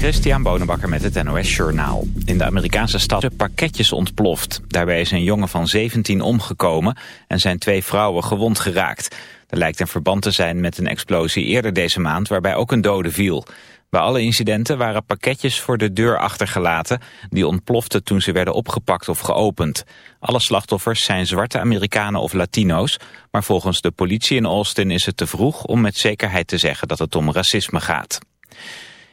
Christian Bonenbakker met het NOS Journaal. In de Amerikaanse stad zijn pakketjes ontploft. Daarbij is een jongen van 17 omgekomen en zijn twee vrouwen gewond geraakt. Er lijkt een verband te zijn met een explosie eerder deze maand waarbij ook een dode viel. Bij alle incidenten waren pakketjes voor de deur achtergelaten... die ontploften toen ze werden opgepakt of geopend. Alle slachtoffers zijn zwarte Amerikanen of Latino's... maar volgens de politie in Austin is het te vroeg om met zekerheid te zeggen dat het om racisme gaat.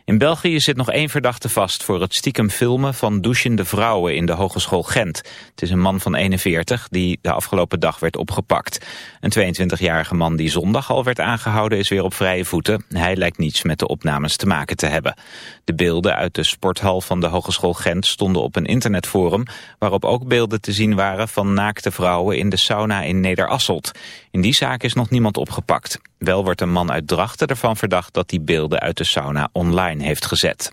In België zit nog één verdachte vast voor het stiekem filmen van douchende vrouwen in de Hogeschool Gent. Het is een man van 41 die de afgelopen dag werd opgepakt. Een 22-jarige man die zondag al werd aangehouden is weer op vrije voeten. Hij lijkt niets met de opnames te maken te hebben. De beelden uit de sporthal van de Hogeschool Gent stonden op een internetforum... waarop ook beelden te zien waren van naakte vrouwen in de sauna in Nederasselt. In die zaak is nog niemand opgepakt. Wel wordt een man uit Drachten ervan verdacht dat hij beelden uit de sauna online heeft gezet.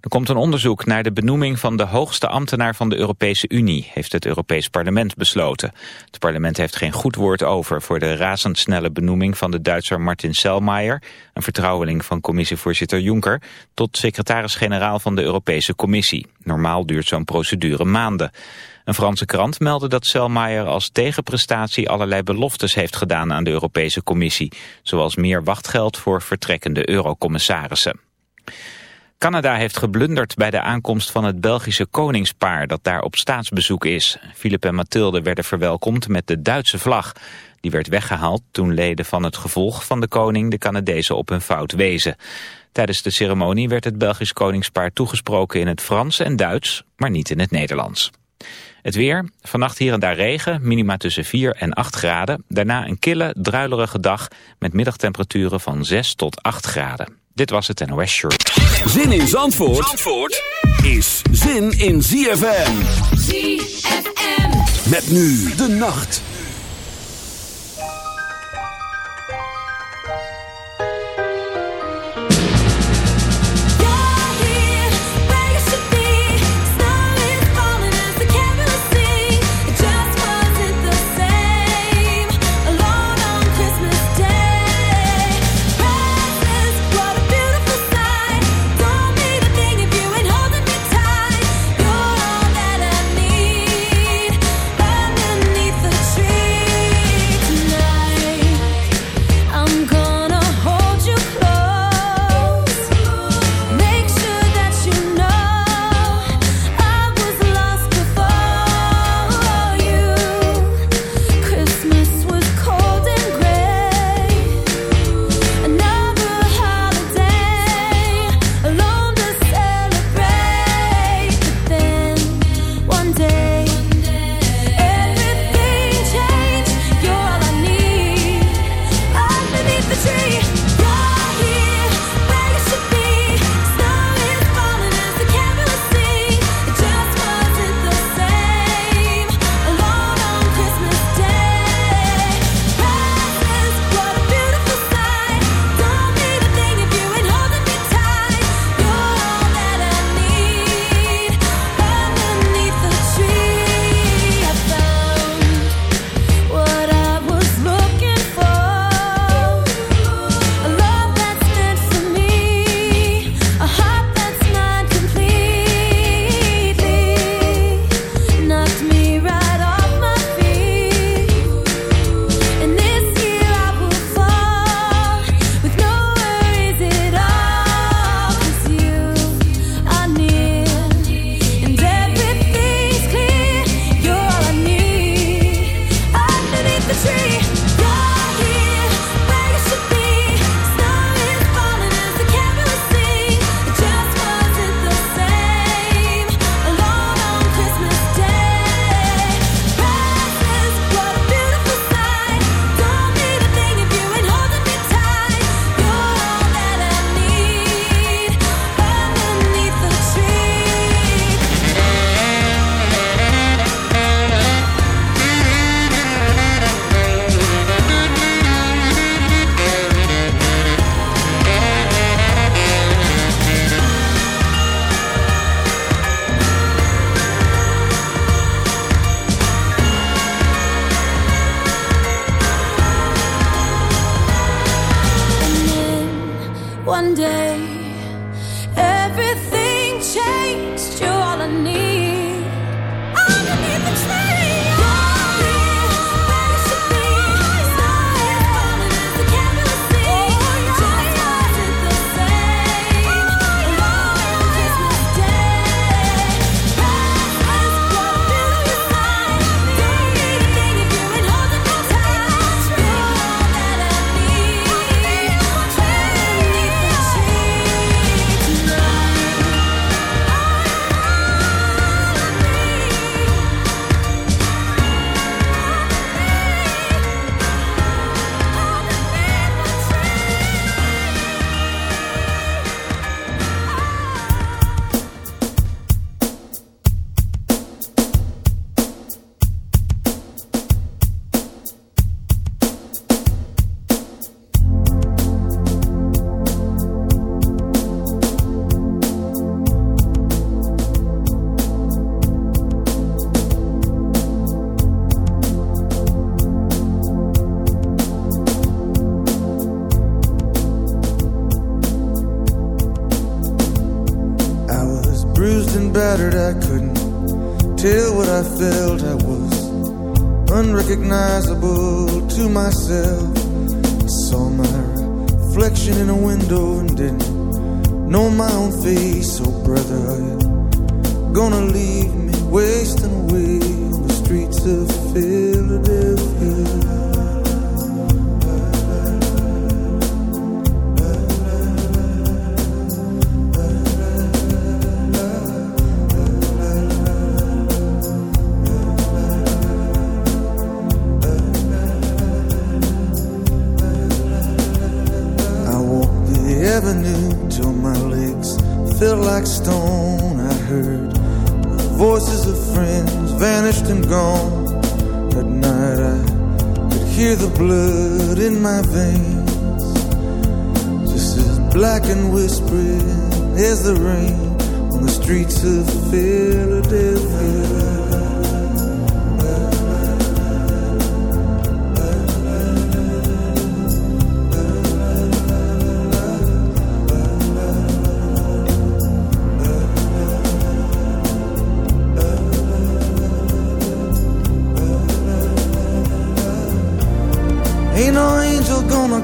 Er komt een onderzoek naar de benoeming van de hoogste ambtenaar van de Europese Unie, heeft het Europees Parlement besloten. Het parlement heeft geen goed woord over voor de razendsnelle benoeming van de Duitser Martin Selmayr, een vertrouweling van commissievoorzitter Juncker, tot secretaris-generaal van de Europese Commissie. Normaal duurt zo'n procedure maanden. Een Franse krant meldde dat Selmayr als tegenprestatie allerlei beloftes heeft gedaan aan de Europese Commissie, zoals meer wachtgeld voor vertrekkende eurocommissarissen. Canada heeft geblunderd bij de aankomst van het Belgische koningspaar dat daar op staatsbezoek is. Philip en Mathilde werden verwelkomd met de Duitse vlag. Die werd weggehaald toen leden van het gevolg van de koning de Canadezen op hun fout wezen. Tijdens de ceremonie werd het Belgisch koningspaar toegesproken in het Frans en Duits, maar niet in het Nederlands. Het weer, vannacht hier en daar regen, minima tussen 4 en 8 graden. Daarna een kille, druilerige dag met middagtemperaturen van 6 tot 8 graden. Dit was het NOS Shirt. Zin in Zandvoort, Zandvoort is zin in ZFM. ZFM. Met nu de nacht.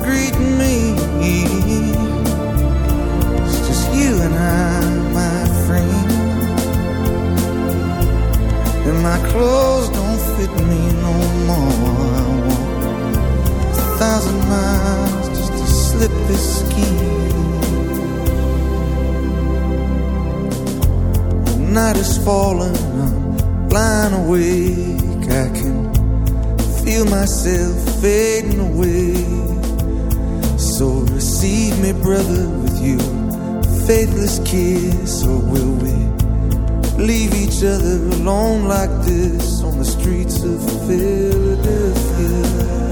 agree endless kiss, or will we leave each other alone like this on the streets of Philadelphia?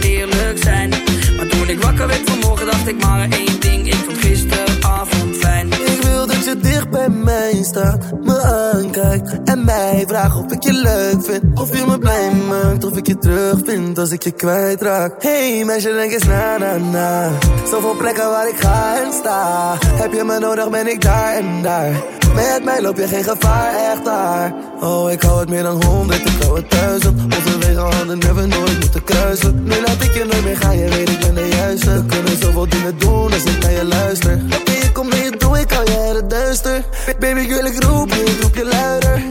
vraagt of ik je leuk vind. Of je me blij maakt, of ik je terug vind als ik je kwijtraak. Hey meisje, denk eens na, na, na. Zoveel plekken waar ik ga en sta. Heb je me nodig, ben ik daar en daar. Met mij loop je geen gevaar, echt daar. Oh, ik hou het meer dan honderd, ik hou het duizend. Onze wegen hadden never nooit moeten kruisen. Nu laat ik je nooit meer gaan, je weet ik ben de juiste. We kunnen zoveel dingen doen als ik naar je luister. Oké, ik kom mee, doe ik al je het duister. Baby, ik wil roep je, roep je luider.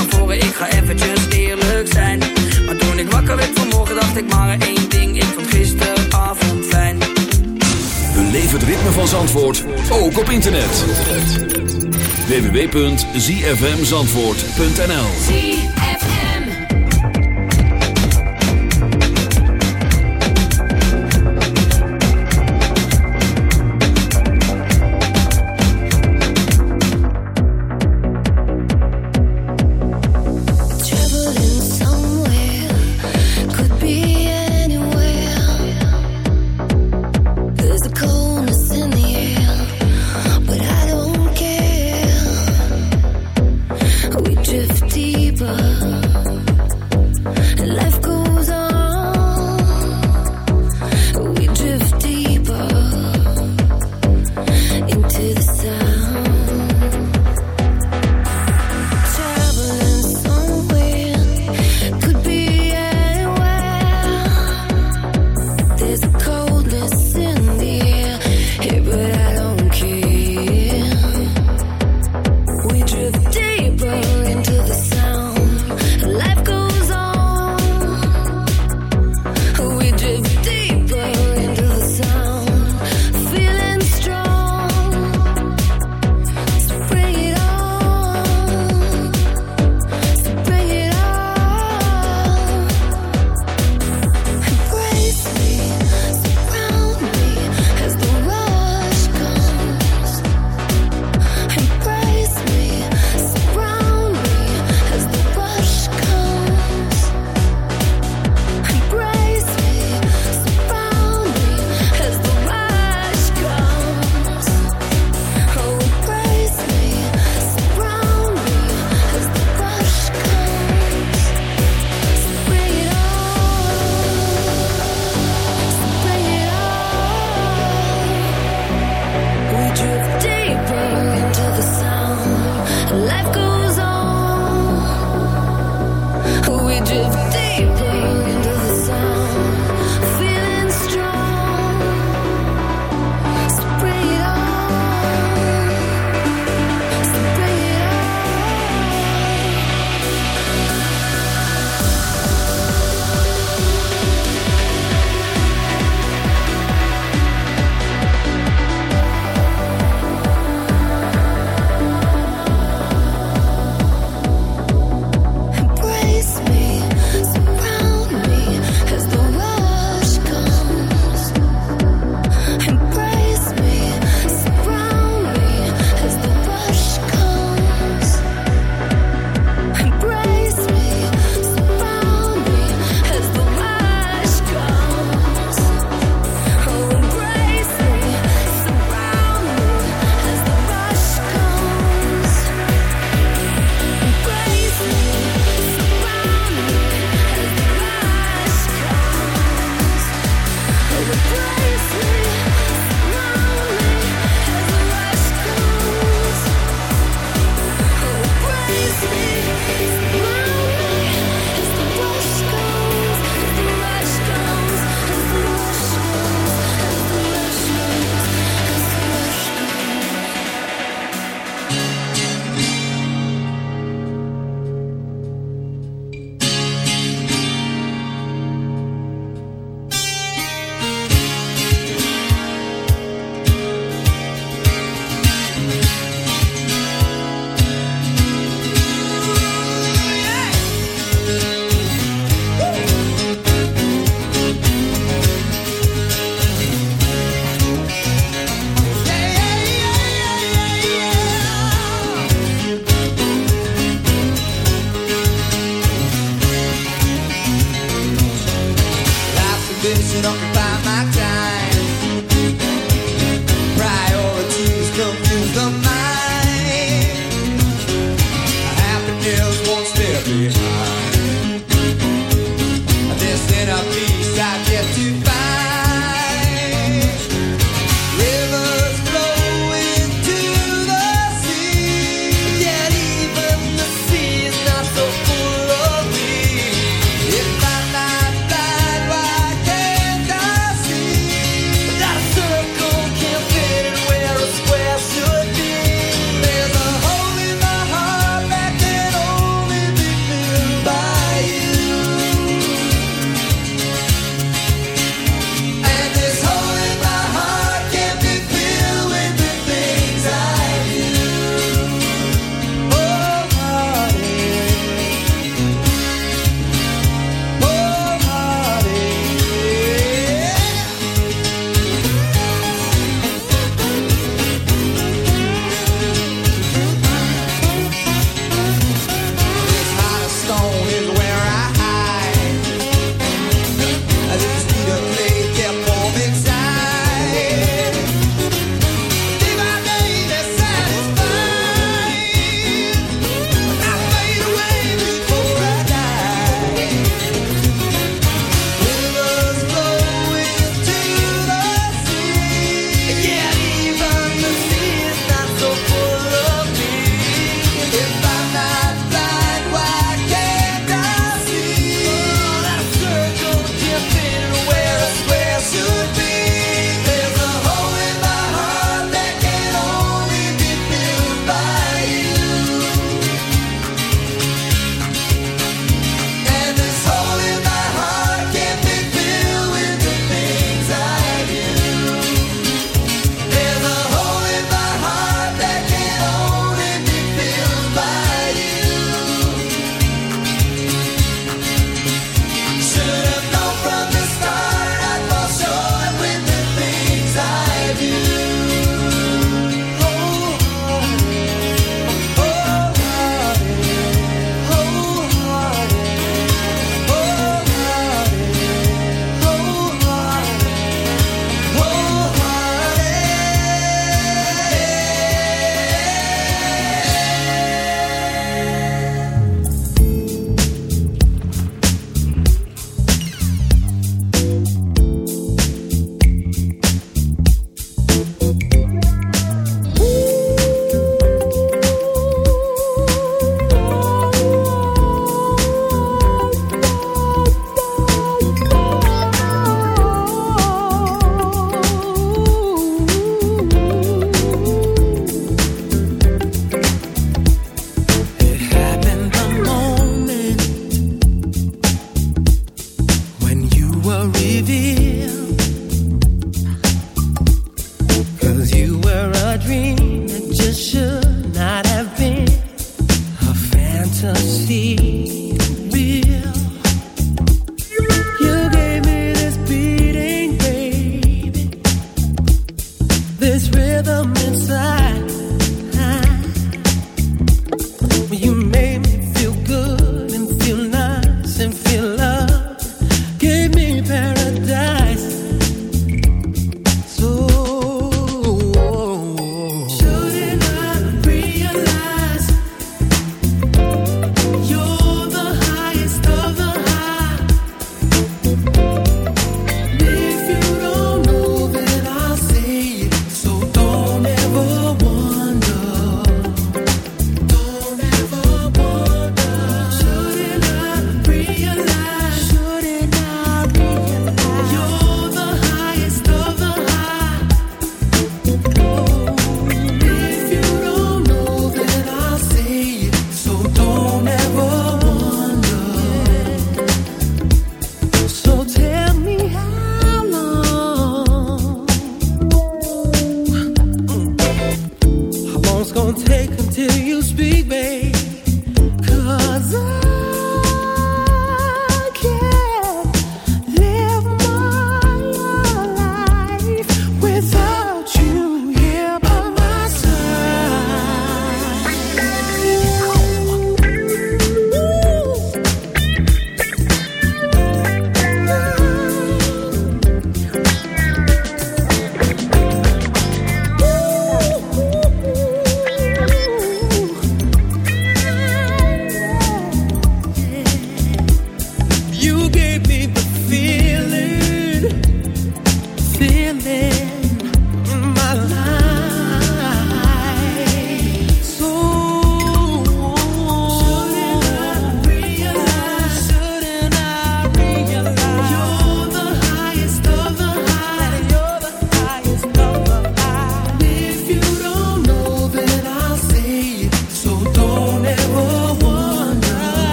ik maar één ding. Ik vond gisteravond fijn. Beleef het ritme van Zandvoort, ook op internet. www.zfmzandvoort.nl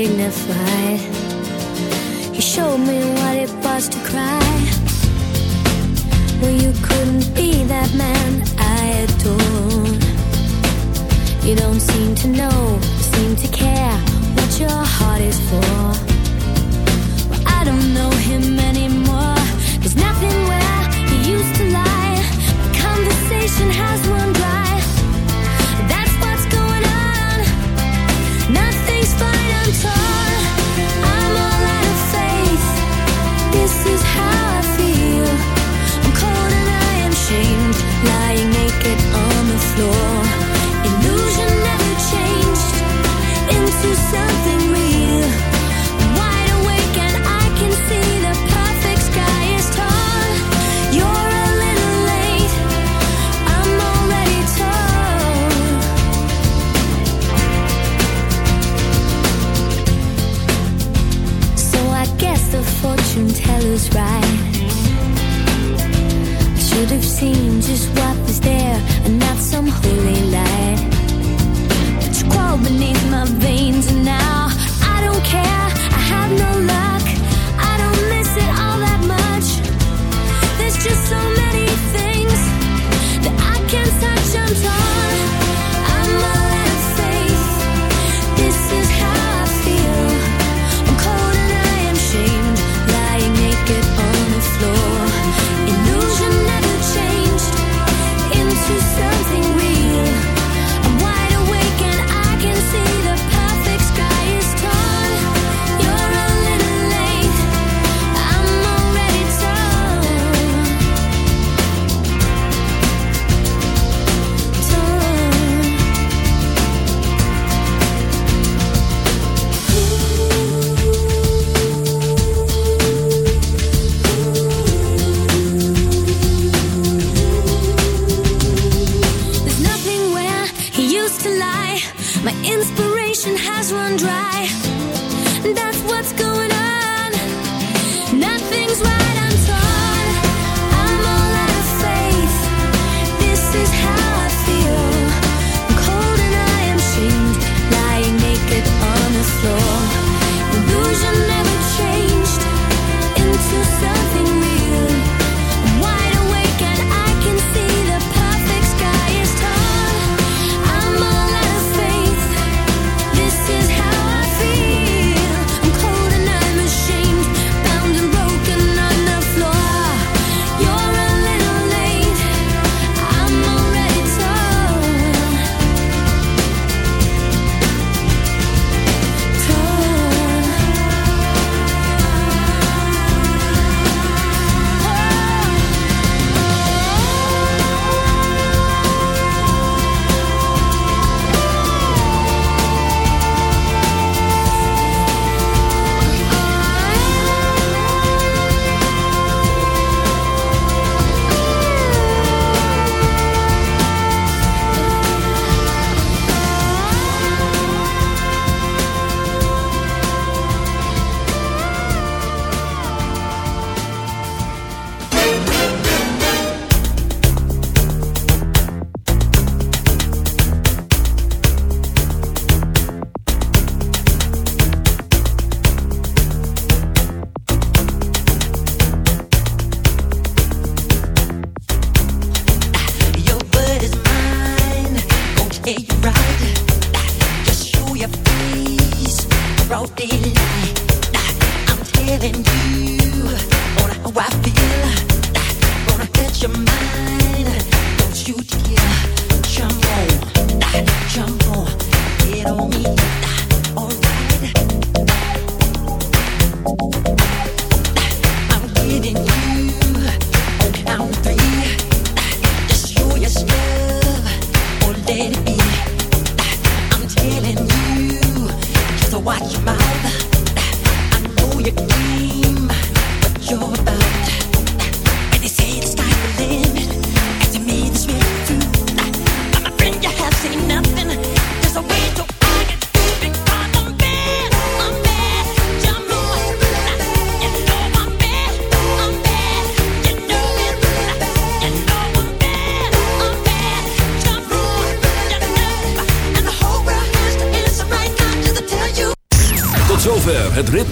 Dignified.